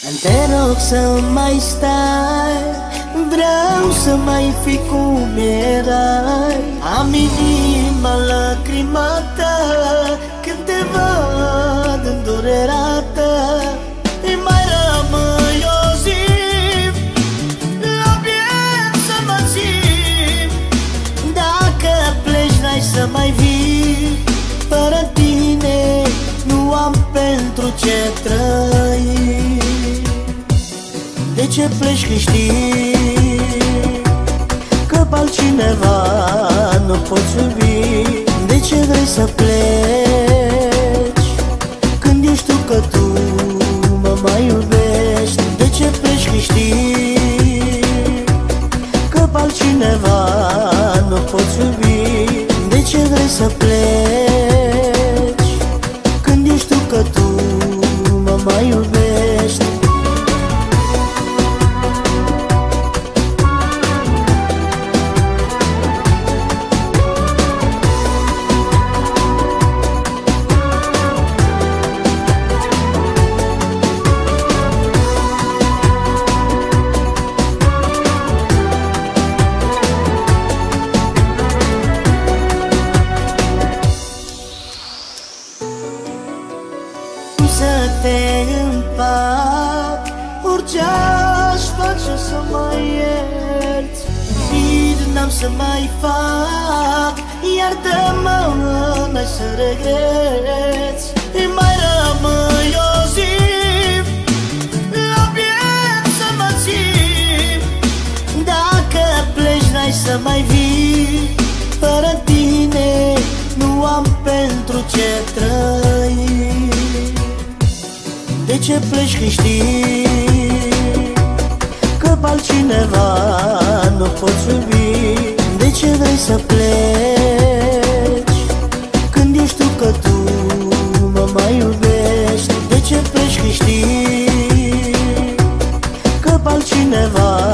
Te rog să mai stai Vreau să mai fi cum erai. Am inima lacrimată Când te văd ce pleci că știi Că pe altcineva nu poți iubi. De ce vrei să pleci Când ești tu că tu mă mai iubești? De ce pleci că știi Că pe altcineva nu poți iubi? De ce vrei să pleci te împac Orice aș face să mai ierți. Bine n-am să mai fac Iartă-mă, n-ai să regreți ce pleci că știi Că pe altcineva nu poți iubi. De ce vrei să pleci Când ești tu că tu mă mai iubești? De ce pleci că știi Că pe altcineva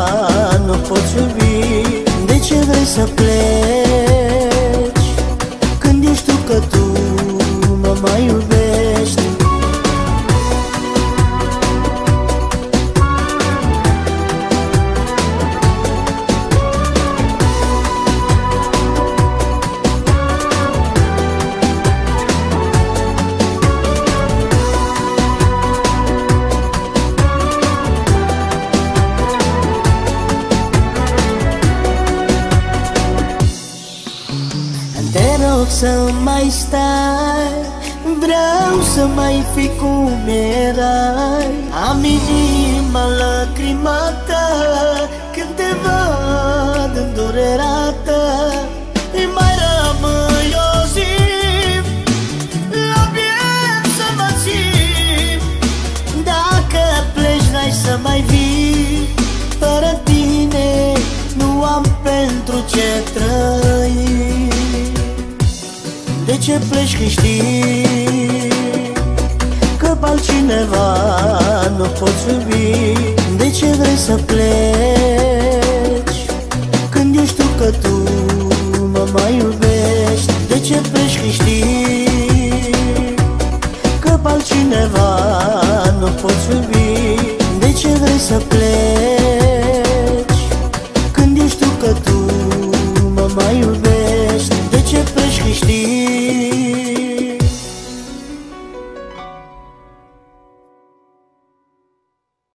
Te rog să mai stai Vreau să mai fi cum erai. Am inima lacrimată De ce pleci că știi Că pe altcineva nu poți iubi? De ce vrei să pleci Când eu știu că tu mă mai iubești? De ce pleci că știi Că pe altcineva nu poți iubi? De ce vrei să pleci? me.